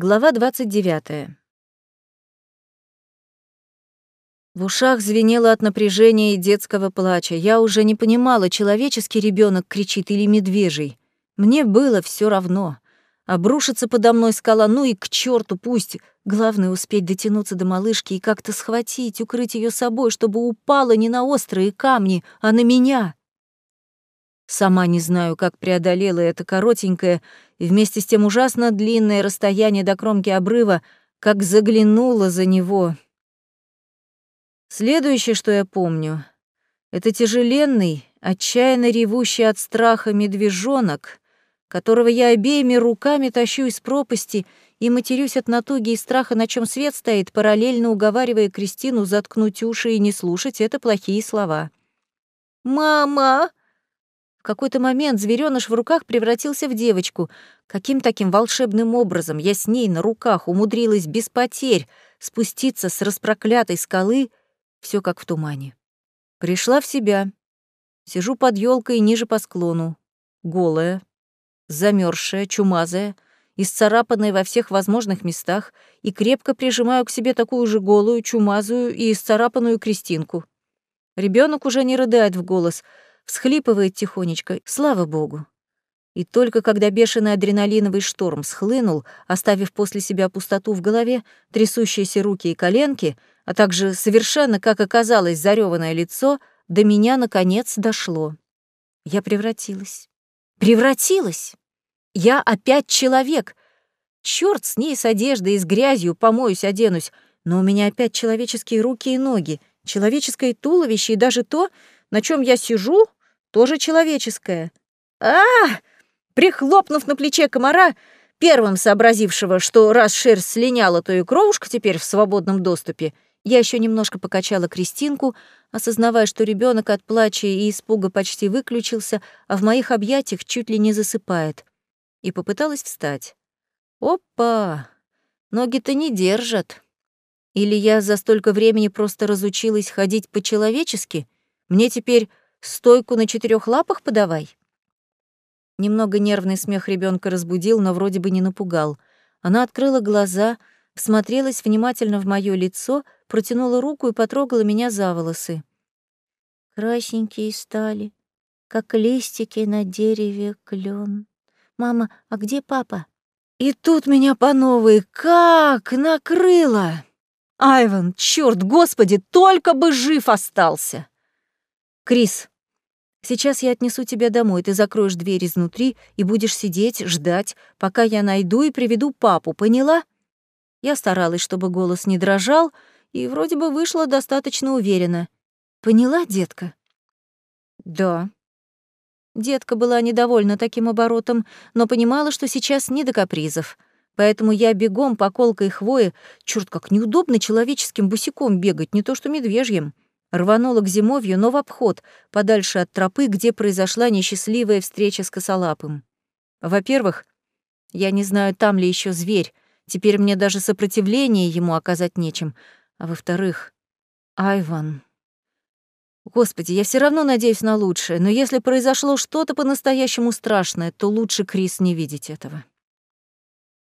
Глава 29. В ушах звенело от напряжения и детского плача. Я уже не понимала, человеческий ребенок кричит или медвежий. Мне было все равно. Обрушится подо мной скала, ну и к черту пусть. Главное успеть дотянуться до малышки и как-то схватить, укрыть ее собой, чтобы упала не на острые камни, а на меня. Сама не знаю, как преодолела это коротенькое и вместе с тем ужасно длинное расстояние до кромки обрыва, как заглянула за него. Следующее, что я помню, это тяжеленный, отчаянно ревущий от страха медвежонок, которого я обеими руками тащу из пропасти и матерюсь от натуги и страха, на чем свет стоит, параллельно уговаривая Кристину заткнуть уши и не слушать это плохие слова. «Мама!» Какой-то момент зверёныш в руках превратился в девочку. Каким таким волшебным образом я с ней на руках умудрилась без потерь спуститься с распроклятой скалы, все как в тумане. Пришла в себя. Сижу под елкой ниже по склону. Голая, замерзшая, чумазая, исцарапанная во всех возможных местах, и крепко прижимаю к себе такую же голую, чумазую и исцарапанную Кристинку. Ребенок уже не рыдает в голос — всхлипывает тихонечко, слава богу. И только когда бешеный адреналиновый шторм схлынул, оставив после себя пустоту в голове, трясущиеся руки и коленки, а также совершенно, как оказалось, зарёванное лицо, до меня, наконец, дошло. Я превратилась. Превратилась! Я опять человек! Чёрт с ней, с одеждой и с грязью, помоюсь, оденусь, но у меня опять человеческие руки и ноги, человеческое туловище и даже то, на чем я сижу, тоже человеческое. А, Прихлопнув на плече комара, первым сообразившего, что раз шерсть слиняла, то и кровушка теперь в свободном доступе, я еще немножко покачала Кристинку, осознавая, что ребенок от плача и испуга почти выключился, а в моих объятиях чуть ли не засыпает, и попыталась встать. Опа! Ноги-то не держат. Или я за столько времени просто разучилась ходить по-человечески? Мне теперь Стойку на четырех лапах подавай. Немного нервный смех ребенка разбудил, но вроде бы не напугал. Она открыла глаза, всмотрелась внимательно в моё лицо, протянула руку и потрогала меня за волосы. Красненькие стали, как листики на дереве клен. Мама, а где папа? И тут меня по новой как накрыло! Айван, чёрт, господи, только бы жив остался! Крис, сейчас я отнесу тебя домой, ты закроешь дверь изнутри и будешь сидеть, ждать, пока я найду и приведу папу, поняла? Я старалась, чтобы голос не дрожал, и вроде бы вышла достаточно уверенно. Поняла, детка? Да. Детка была недовольна таким оборотом, но понимала, что сейчас не до капризов. Поэтому я бегом по колкой хвое, чёрт, как неудобно человеческим босиком бегать, не то что медвежьим. Рванула к зимовью, но в обход, подальше от тропы, где произошла несчастливая встреча с косолапым. Во-первых, я не знаю, там ли еще зверь, теперь мне даже сопротивление ему оказать нечем. А во-вторых, Айван... Господи, я все равно надеюсь на лучшее, но если произошло что-то по-настоящему страшное, то лучше Крис не видеть этого.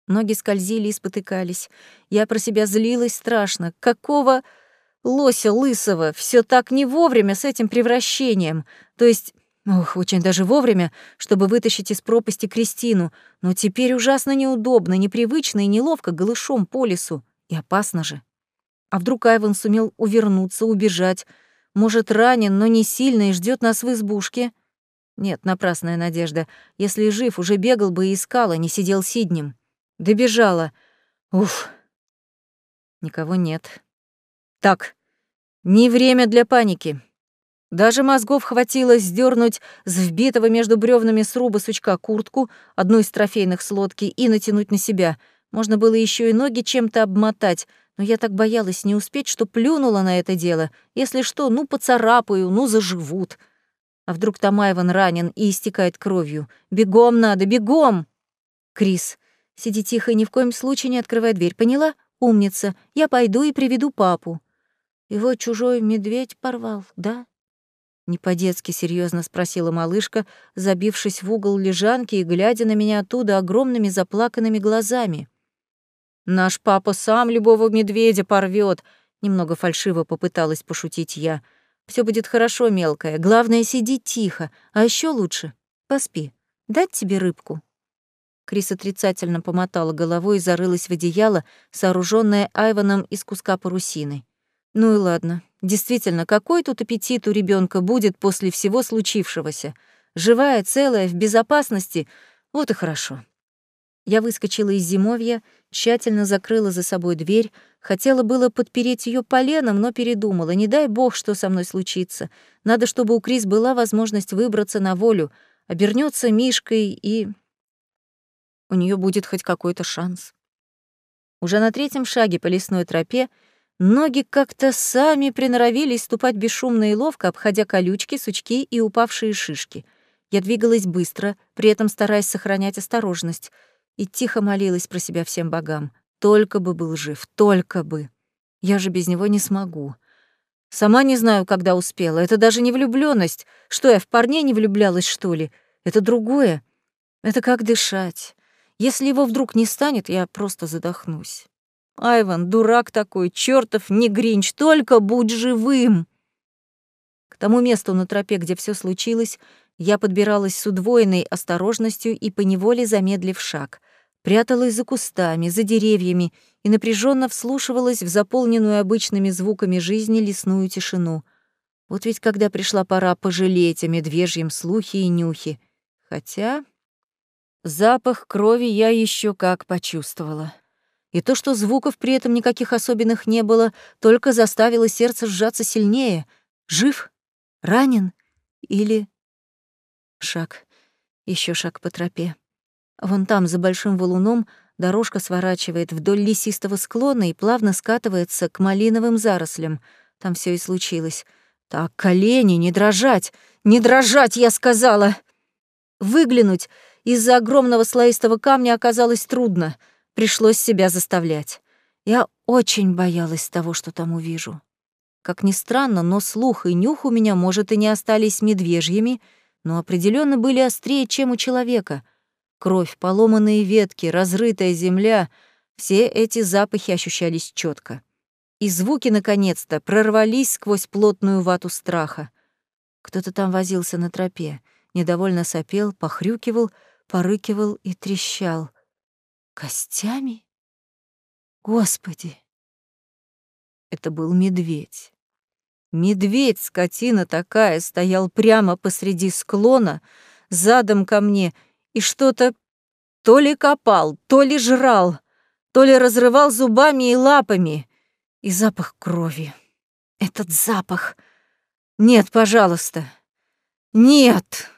Ноги скользили и спотыкались. Я про себя злилась страшно. Какого... Лося лысого, все так не вовремя с этим превращением. То есть, ох, очень даже вовремя, чтобы вытащить из пропасти Кристину. Но теперь ужасно неудобно, непривычно и неловко голышом по лесу. И опасно же. А вдруг Айван сумел увернуться, убежать? Может, ранен, но не сильно и ждет нас в избушке? Нет, напрасная надежда. Если жив, уже бегал бы и искал, а не сидел сиднем. Добежала. Уф. Никого нет. Так, не время для паники. Даже мозгов хватило сдернуть с вбитого между бревнами сруба сучка куртку, одну из трофейных с лодки, и натянуть на себя. Можно было еще и ноги чем-то обмотать, но я так боялась не успеть, что плюнула на это дело. Если что, ну поцарапаю, ну заживут. А вдруг Тамаеван ранен и истекает кровью? Бегом надо, бегом! Крис, сиди тихо и ни в коем случае не открывай дверь, поняла? Умница. Я пойду и приведу папу. Его чужой медведь порвал, да? Не по-детски серьезно спросила малышка, забившись в угол лежанки и глядя на меня оттуда огромными заплаканными глазами. Наш папа сам любого медведя порвет. Немного фальшиво попыталась пошутить я. Все будет хорошо, мелкая. Главное, сиди тихо. А еще лучше — поспи. Дать тебе рыбку?» Крис отрицательно помотала головой и зарылась в одеяло, сооруженное Айваном из куска парусины. «Ну и ладно. Действительно, какой тут аппетит у ребенка будет после всего случившегося? Живая, целая, в безопасности — вот и хорошо». Я выскочила из зимовья, тщательно закрыла за собой дверь, хотела было подпереть ее поленом, но передумала. Не дай бог, что со мной случится. Надо, чтобы у Крис была возможность выбраться на волю, обернется Мишкой и у нее будет хоть какой-то шанс. Уже на третьем шаге по лесной тропе ноги как-то сами приноровились ступать бесшумно и ловко, обходя колючки, сучки и упавшие шишки. Я двигалась быстро, при этом стараясь сохранять осторожность, и тихо молилась про себя всем богам. Только бы был жив, только бы. Я же без него не смогу. Сама не знаю, когда успела. Это даже не влюблённость. Что, я в парней не влюблялась, что ли? Это другое. Это как дышать. Если его вдруг не станет, я просто задохнусь. Айван, дурак такой, чертов не гринч, только будь живым. К тому месту на тропе, где все случилось, я подбиралась с удвоенной осторожностью и поневоле замедлив шаг. Пряталась за кустами, за деревьями и напряженно вслушивалась в заполненную обычными звуками жизни лесную тишину. Вот ведь когда пришла пора пожалеть о медвежьем слухе и нюхе. Хотя Запах крови я еще как почувствовала. И то, что звуков при этом никаких особенных не было, только заставило сердце сжаться сильнее. Жив? Ранен? Или... Шаг. еще шаг по тропе. Вон там, за большим валуном, дорожка сворачивает вдоль лесистого склона и плавно скатывается к малиновым зарослям. Там все и случилось. Так, колени, не дрожать! Не дрожать, я сказала! Выглянуть — из-за огромного слоистого камня оказалось трудно, пришлось себя заставлять. Я очень боялась того, что там увижу. Как ни странно, но слух и нюх у меня, может, и не остались медвежьими, но определенно были острее, чем у человека. Кровь, поломанные ветки, разрытая земля — все эти запахи ощущались четко. И звуки, наконец-то, прорвались сквозь плотную вату страха. Кто-то там возился на тропе, недовольно сопел, похрюкивал — порыкивал и трещал. Костями? Господи! Это был медведь. Медведь, скотина такая, стоял прямо посреди склона, задом ко мне, и что-то то ли копал, то ли жрал, то ли разрывал зубами и лапами. И запах крови. Этот запах. Нет, пожалуйста. Нет.